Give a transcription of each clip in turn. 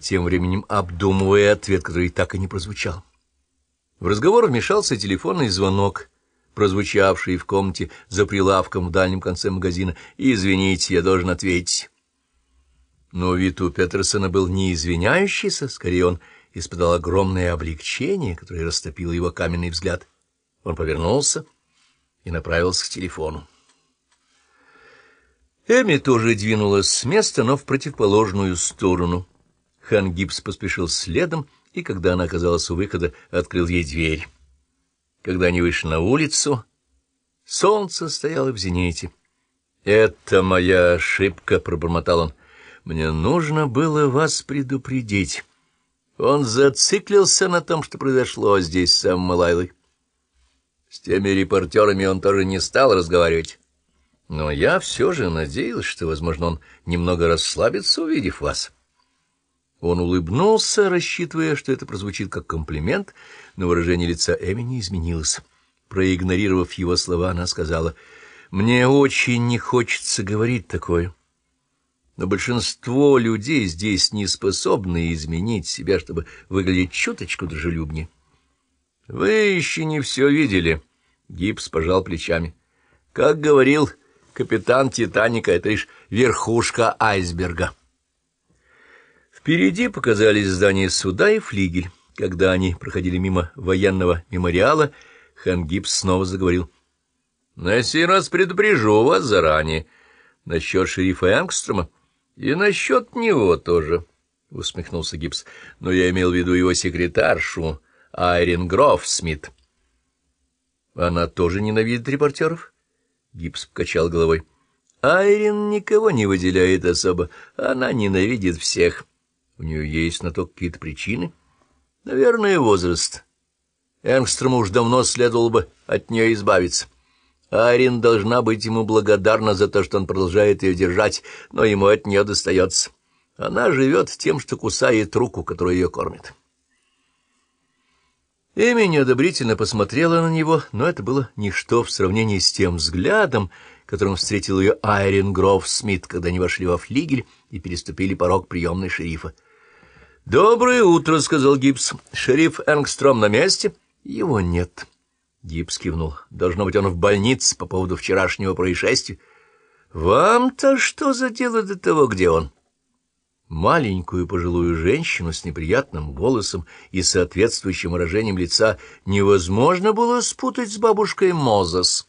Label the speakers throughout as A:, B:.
A: тем временем обдумывая ответ, который так и не прозвучал. В разговор вмешался телефонный звонок, прозвучавший в комнате за прилавком в дальнем конце магазина. «Извините, я должен ответить». Но вид у Петерсона был не извиняющийся, скорее он испытал огромное облегчение, которое растопило его каменный взгляд. Он повернулся и направился к телефону. Эми тоже двинулась с места, но в противоположную сторону. Хан Гибс поспешил следом, и, когда она оказалась у выхода, открыл ей дверь. Когда они вышли на улицу, солнце стояло в зените. «Это моя ошибка», — пробормотал он. «Мне нужно было вас предупредить». Он зациклился на том, что произошло здесь с самым Лайлой. С теми репортерами он тоже не стал разговаривать. Но я все же надеялся, что, возможно, он немного расслабится, увидев вас. Он улыбнулся, рассчитывая, что это прозвучит как комплимент, но выражение лица Эми не изменилось. Проигнорировав его слова, она сказала, «Мне очень не хочется говорить такое» но большинство людей здесь не способны изменить себя, чтобы выглядеть чуточку дружелюбнее. — Вы еще не все видели, — Гипс пожал плечами. — Как говорил капитан «Титаника», это лишь верхушка айсберга. Впереди показались здания суда и флигель. Когда они проходили мимо военного мемориала, Хан Гипс снова заговорил. — На сей раз предупрежу вас заранее. Насчет шерифа Энгстрома и насчет него тоже, — усмехнулся Гибс. — Но я имел в виду его секретаршу, Айрин Гроф-Смит. — Она тоже ненавидит репортеров? Гибс покачал головой. — Айрин никого не выделяет особо. Она ненавидит всех. У нее есть на то какие-то причины. Наверное, возраст. Энгстрому уж давно следовало бы от нее избавиться. — Арин должна быть ему благодарна за то, что он продолжает ее держать, но ему от нее достается. Она живет тем, что кусает руку, которая ее кормит. Эми неодобрительно посмотрела на него, но это было ничто в сравнении с тем взглядом, которым встретил ее Айрин Гроф Смит, когда они вошли во флигель и переступили порог приемной шерифа. «Доброе утро», — сказал Гибс. «Шериф Энгстром на месте?» «Его нет». Гибс кивнул. Должно быть, он в больнице по поводу вчерашнего происшествия. Вам-то что за дело до того, где он? Маленькую пожилую женщину с неприятным голосом и соответствующим выражением лица невозможно было спутать с бабушкой Мозес.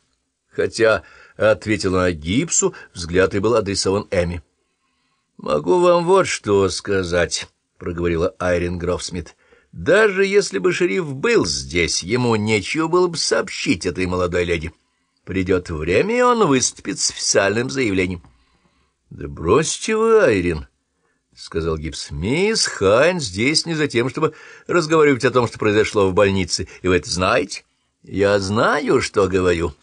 A: Хотя, — ответила она Гипсу, взгляд и был адресован Эми. — Могу вам вот что сказать, — проговорила Айрин Грофсмит. Даже если бы шериф был здесь, ему нечего было бы сообщить этой молодой леди. Придет время, и он выступит с официальным заявлением. — Да бросьте вы, Айрин, — сказал Гибс. — Мисс Хайн здесь не за тем, чтобы разговаривать о том, что произошло в больнице, и вы это знаете. Я знаю, что говорю.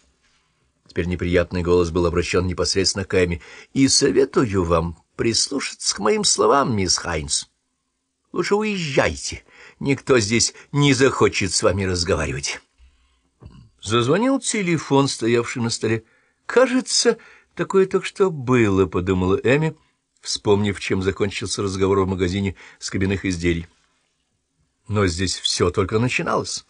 A: Теперь неприятный голос был обращен непосредственно к Эми. — И советую вам прислушаться к моим словам, мисс Хайнс. Лучше уезжайте. — никто здесь не захочет с вами разговаривать. Зазвонил телефон, стоявший на столе. «Кажется, такое только что было», — подумала Эми, вспомнив, чем закончился разговор в магазине с кабинных изделий. Но здесь все только начиналось.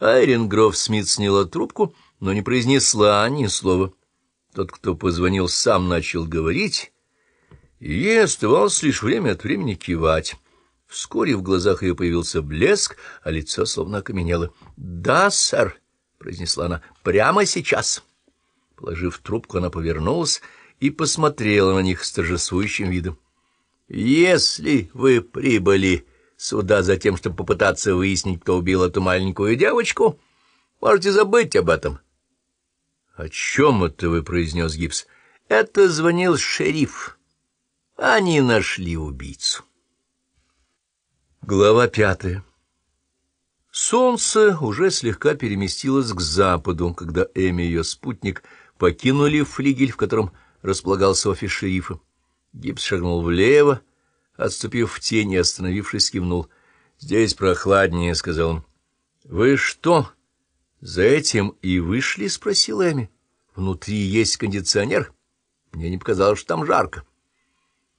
A: Айрин Гроф Смит сняла трубку, но не произнесла ни слова. Тот, кто позвонил, сам начал говорить, ей оставалось лишь время от времени кивать. Вскоре в глазах ее появился блеск, а лицо словно окаменело. — Да, сэр, — произнесла она, — прямо сейчас. Положив трубку, она повернулась и посмотрела на них с торжествующим видом. — Если вы прибыли сюда за тем, чтобы попытаться выяснить, кто убил эту маленькую девочку, можете забыть об этом. — О чем это вы? — произнес Гипс. — Это звонил шериф. Они нашли убийцу. Глава пятая Солнце уже слегка переместилось к западу, когда Эми и ее спутник покинули флигель, в котором располагался офис шерифа. Гибс шагнул влево, отступив в тень и, остановившись, кивнул. — Здесь прохладнее, — сказал он. — Вы что, за этим и вышли? — спросил Эми. — Внутри есть кондиционер. Мне не показалось, что там жарко. —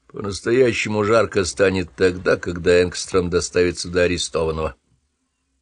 A: По-настоящему жарко станет тогда, когда Энгстром доставит сюда арестованного.